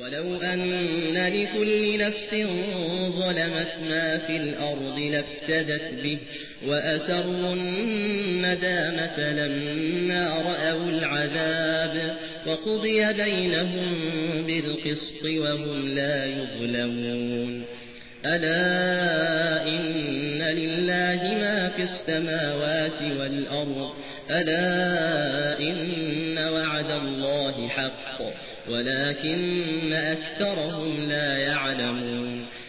ولو أن لكل نفس ظلمت ما في الأرض لافتدت به وأسروا الندامة لما رأوا العذاب وقضي بينهم بالقسط وهم لا يظلمون. ألا السماوات والأرض ألا إن وعد الله حق ولكن أكثرهم لا يعلمون.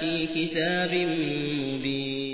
في كتاب مبين